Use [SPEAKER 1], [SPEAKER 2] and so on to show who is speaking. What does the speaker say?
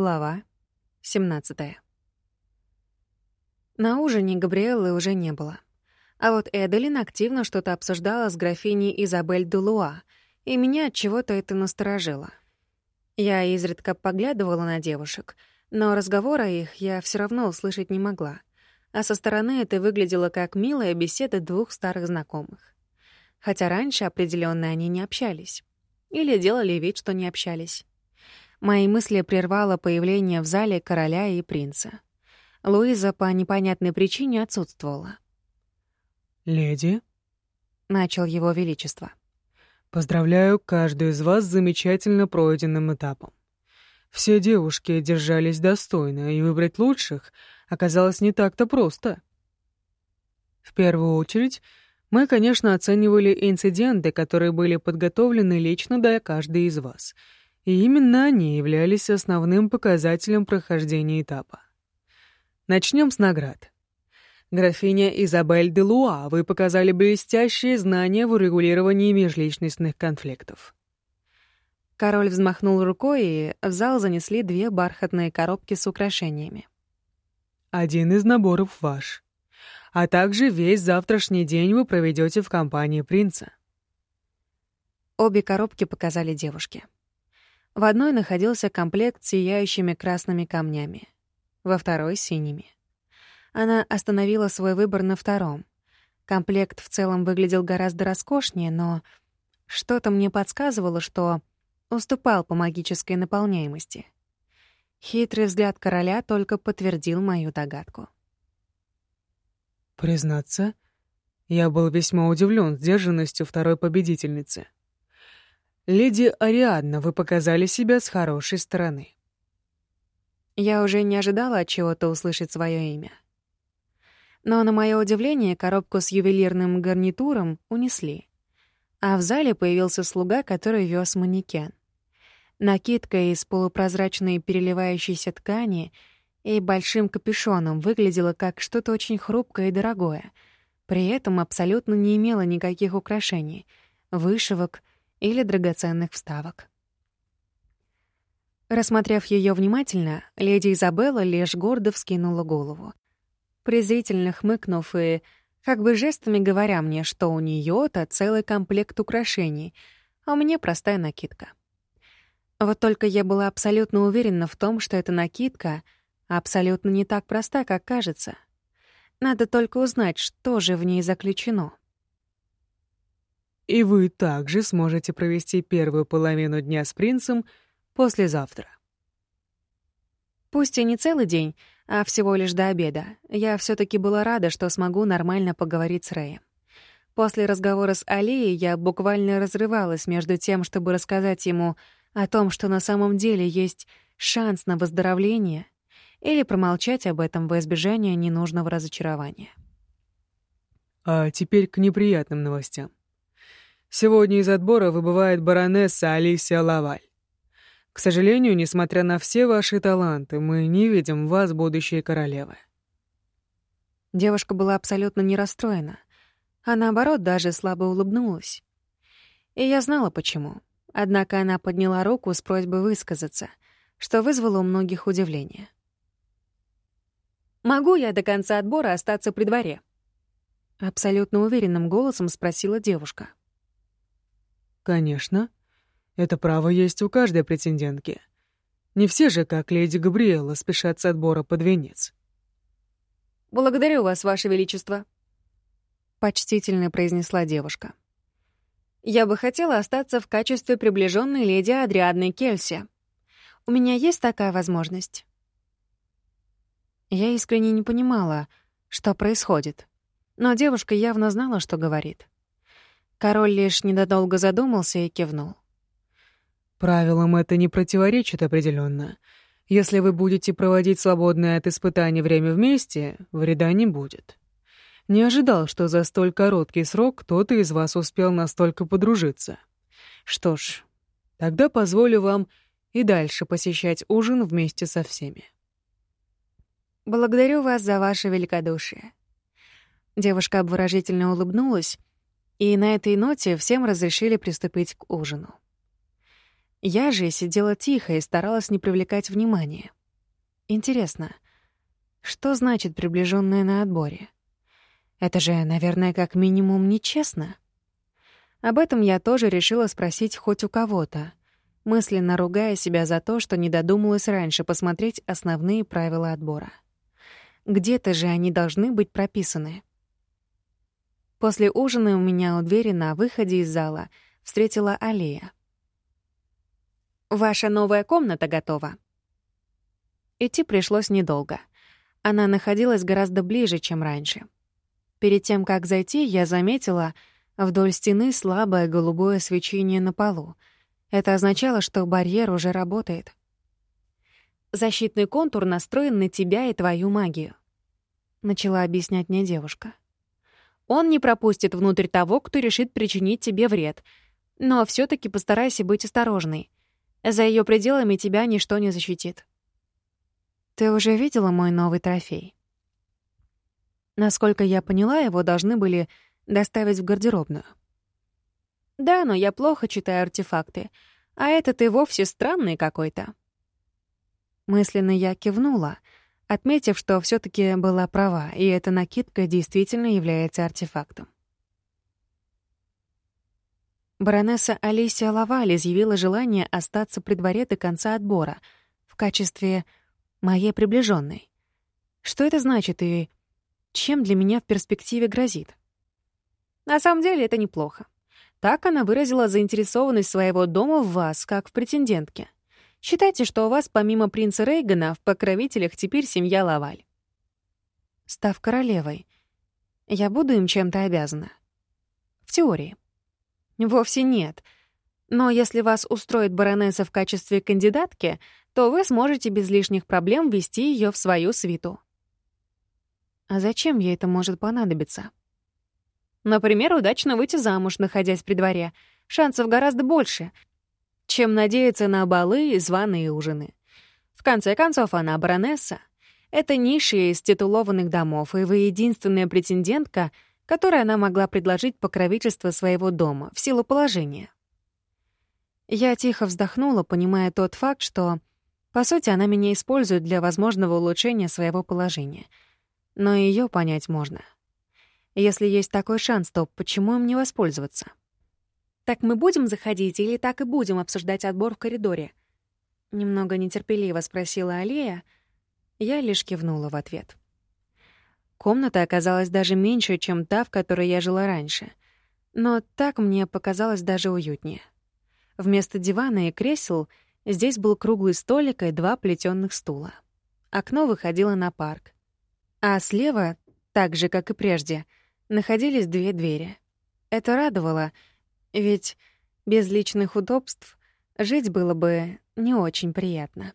[SPEAKER 1] Глава 17. На ужине Габриэллы уже не было. А вот Эделин активно что-то обсуждала с графиней Изабель Дулуа, и меня от чего-то это насторожило. Я изредка поглядывала на девушек, но разговора их я все равно услышать не могла. А со стороны это выглядело как милая беседа двух старых знакомых. Хотя раньше определенно они не общались. Или делали вид, что не общались. Мои мысли прервало появление в зале короля и принца. Луиза по непонятной причине отсутствовала.
[SPEAKER 2] «Леди», —
[SPEAKER 1] начал его величество.
[SPEAKER 2] «Поздравляю каждую из вас с замечательно пройденным этапом. Все девушки держались достойно, и выбрать лучших оказалось не так-то просто. В первую очередь, мы, конечно, оценивали инциденты, которые были подготовлены лично для каждой из вас — и именно они являлись основным показателем прохождения этапа. Начнем с наград. Графиня Изабель де Луа, вы показали блестящие знания в урегулировании межличностных конфликтов.
[SPEAKER 1] Король взмахнул рукой, и в зал занесли две бархатные коробки с украшениями.
[SPEAKER 2] Один из наборов ваш. А также весь завтрашний день вы проведете в компании принца.
[SPEAKER 1] Обе коробки показали девушке. В одной находился комплект сияющими красными камнями, во второй — синими. Она остановила свой выбор на втором. Комплект в целом выглядел гораздо роскошнее, но что-то мне подсказывало, что уступал по магической наполняемости. Хитрый взгляд короля только подтвердил мою догадку.
[SPEAKER 2] Признаться, я был весьма удивлен сдержанностью второй победительницы — «Леди Ариадна, вы показали себя с хорошей стороны».
[SPEAKER 1] Я уже не ожидала от чего-то услышать свое имя. Но, на мое удивление, коробку с ювелирным гарнитуром унесли. А в зале появился слуга, который вез манекен. Накидка из полупрозрачной переливающейся ткани и большим капюшоном выглядела как что-то очень хрупкое и дорогое, при этом абсолютно не имела никаких украшений, вышивок или драгоценных вставок. Рассмотрев ее внимательно, леди Изабелла лишь гордо вскинула голову. Презрительно хмыкнув и как бы жестами говоря мне, что у нее то целый комплект украшений, а у меня простая накидка. Вот только я была абсолютно уверена в том, что эта накидка абсолютно не так проста, как кажется. Надо только узнать, что же в ней заключено.
[SPEAKER 2] И вы также сможете провести первую половину дня с принцем послезавтра.
[SPEAKER 1] Пусть и не целый день, а всего лишь до обеда, я все таки была рада, что смогу нормально поговорить с Рэем. После разговора с Алией я буквально разрывалась между тем, чтобы рассказать ему о том, что на самом деле есть шанс на выздоровление, или промолчать об этом во избежание ненужного разочарования.
[SPEAKER 2] А теперь к неприятным новостям. Сегодня из отбора выбывает баронесса Алисия Лаваль. К сожалению, несмотря на все ваши таланты, мы не видим вас будущей королевы.
[SPEAKER 1] Девушка была абсолютно не расстроена, а наоборот даже слабо улыбнулась. И я знала почему. Однако она подняла руку с просьбой высказаться, что вызвало у многих удивление. «Могу я до конца отбора остаться при дворе?» Абсолютно уверенным голосом спросила девушка.
[SPEAKER 2] Конечно. Это право есть у каждой претендентки. Не все же, как леди Габриэла, спешат с отбора под венец.
[SPEAKER 1] «Благодарю вас, Ваше Величество», — почтительно произнесла девушка. «Я бы хотела остаться в качестве приближенной леди Адриадны Кельси. У меня есть такая возможность?» Я искренне не понимала, что происходит, но девушка явно знала, что говорит. Король лишь недолго задумался и кивнул.
[SPEAKER 2] «Правилам это не противоречит определенно. Если вы будете проводить свободное от испытаний время вместе, вреда не будет. Не ожидал, что за столь короткий срок кто-то из вас успел настолько подружиться. Что ж, тогда позволю вам и дальше посещать ужин вместе со всеми».
[SPEAKER 1] «Благодарю вас за ваше великодушие». Девушка обворожительно улыбнулась, и на этой ноте всем разрешили приступить к ужину. Я же сидела тихо и старалась не привлекать внимания. Интересно, что значит приближенная на отборе? Это же, наверное, как минимум нечестно. Об этом я тоже решила спросить хоть у кого-то, мысленно ругая себя за то, что не додумалась раньше посмотреть основные правила отбора. Где-то же они должны быть прописаны. После ужина у меня у двери на выходе из зала встретила Алия. «Ваша новая комната готова». Идти пришлось недолго. Она находилась гораздо ближе, чем раньше. Перед тем, как зайти, я заметила вдоль стены слабое голубое свечение на полу. Это означало, что барьер уже работает. Защитный контур настроен на тебя и твою магию начала объяснять мне девушка. Он не пропустит внутрь того, кто решит причинить тебе вред. Но все таки постарайся быть осторожной. За ее пределами тебя ничто не защитит. Ты уже видела мой новый трофей? Насколько я поняла, его должны были доставить в гардеробную. Да, но я плохо читаю артефакты, а этот и вовсе странный какой-то. Мысленно я кивнула — отметив, что все таки была права, и эта накидка действительно является артефактом. Баронесса Алисия Лаваль изъявила желание остаться при дворе до конца отбора в качестве моей приближенной. Что это значит и чем для меня в перспективе грозит? На самом деле это неплохо. Так она выразила заинтересованность своего дома в вас, как в претендентке. Считайте, что у вас помимо принца Рейгана в покровителях теперь семья Лаваль. Став королевой, я буду им чем-то обязана. В теории. Вовсе нет. Но если вас устроит баронесса в качестве кандидатки, то вы сможете без лишних проблем ввести ее в свою свиту. А зачем ей это может понадобиться? Например, удачно выйти замуж, находясь при дворе. Шансов гораздо больше, чем надеяться на балы и званые ужины. В конце концов, она баронесса. Это низшая из титулованных домов, и вы единственная претендентка, которой она могла предложить покровительство своего дома в силу положения. Я тихо вздохнула, понимая тот факт, что, по сути, она меня использует для возможного улучшения своего положения. Но ее понять можно. Если есть такой шанс, то почему им не воспользоваться? «Так мы будем заходить или так и будем обсуждать отбор в коридоре?» Немного нетерпеливо спросила Алия. Я лишь кивнула в ответ. Комната оказалась даже меньше, чем та, в которой я жила раньше. Но так мне показалось даже уютнее. Вместо дивана и кресел здесь был круглый столик и два плетённых стула. Окно выходило на парк. А слева, так же, как и прежде, находились две двери. Это радовало — ведь без личных удобств жить было бы не очень приятно.